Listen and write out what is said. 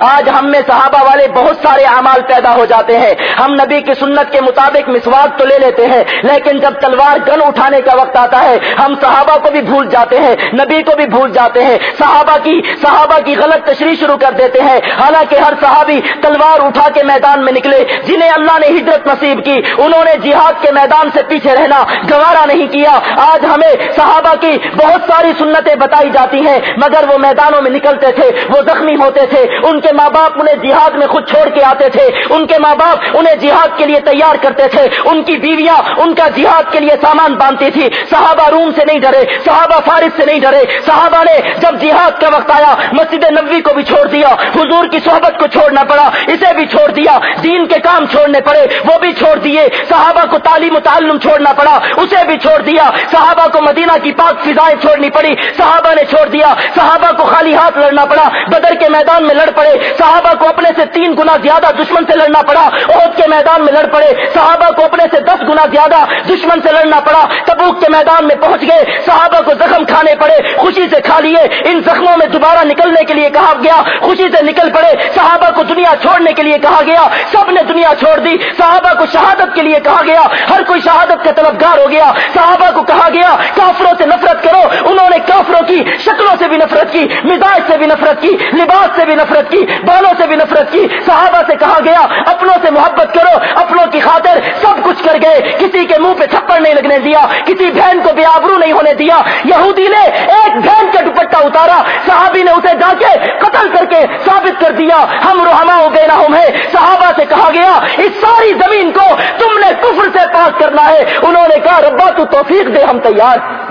آج ہم میں صحابہ والے بہت سارے اعمال پیدا ہو جاتے ہیں۔ ہم نبی کی سنت کے مطابق مسواک تو لے لیتے ہیں، لیکن جب تلوار گن اٹھانے کا وقت آتا ہے، ہم صحابہ کو بھی بھول جاتے ہیں، نبی کو بھی بھول جاتے ہیں۔ صحابہ کی صحابہ کی غلط تشریح شروع کر دیتے ہیں۔ حالانکہ ہر صحابی تلوار اٹھا کے میدان میں نکلے، جنہیں اللہ نے ہجرت نصیب کی، انہوں نے جہاد کے میدان سے پیچھے رہنا گوارا نہیں کیا۔ آج ہمیں صحابہ کی بہت ساری سنتیں بتائی جاتی ہیں، مگر وہ میدانوں میں نکلتے تھے، وہ زخمی ہوتے تھے، ان کے ماں باپ انہیں جہاد میں خود چھوڑ کے آتے تھے۔ ان کے ماں باپ انہیں جہاد کے لیے تیار کرتے تھے۔ ان کی بیویاں ان کا جہاد کے لیے سامان باندھتی تھی۔ صحابہ روم سے نہیں ڈرے، صحابہ فارس سے نہیں ڈرے۔ صحابہ نے جب جہاد کا وقت آیا، مسجد نبوی کو بھی چھوڑ دیا۔ حضور کی صحبت کو چھوڑنا پڑا، اسے بھی چھوڑ دیا۔ دین کے کام چھوڑنے پڑے، وہ بھی چھوڑ دیے۔ صحابہ کو تعلیم و تعلم چھوڑنا پڑا، اسے بھی چھوڑ دیا۔ صحابہ کو مدینہ کی پاک فضائیں چھوڑنی پڑی، صحابہ نے چھوڑ دیا۔ صحابہ کو خالی ہاتھ لڑنا پڑا۔ بدر کے میدان میں لڑ پڑے۔ صحابہ کو اپنے سے تین گنا زیادہ دشمن سے لڑنا پڑا۔ عہد کے میدان میں لڑ پڑے۔ صحابہ کو اپنے سے دس گنا زیادہ دشمن سے لڑنا پڑا۔ تبوک کے میدان میں پہنچ گئے۔ صحابہ کو زخم کھانے پڑے۔ خوشی سے کھا لیے۔ ان زخموں میں دوبارہ نکلنے کے لیے کہا گیا۔ خوشی سے نکل پڑے۔ صحابہ کو دنیا چھوڑنے کے لیے کہا گیا۔ سب نے دنیا چھوڑ دی۔ صحابہ کو شہادت کے لیے کہا گیا۔ ہر کوئی شہادت کا طلبگار ہو گیا۔ صحابہ کو کہا گیا، کافروں سے نفرت کرو۔ انہوں نے کافروں کی نفرت کی، مزاج سے بھی نفرت کی، لباس سے بھی نفرت کی، بالوں سے بھی نفرت کی۔ صحابہ سے کہا گیا، اپنوں سے محبت کرو، اپنوں کی خاطر سب کچھ کر گئے۔ کسی کے منہ پہ تھپڑ نہیں لگنے دیا، کسی بہن کو بے آبرو نہیں ہونے دیا۔ یہودی نے ایک بہن کا دوپٹہ اتارا، صحابی نے اسے جا کے قتل کر کے ثابت کر دیا، ہم روحما ہو گئے نہ ہم ہے صحابہ سے کہا گیا، اس ساری زمین کو تم نے کفر سے پاک کرنا ہے۔ انہوں نے کہا، ربا تو توفیق دے، ہم تیار۔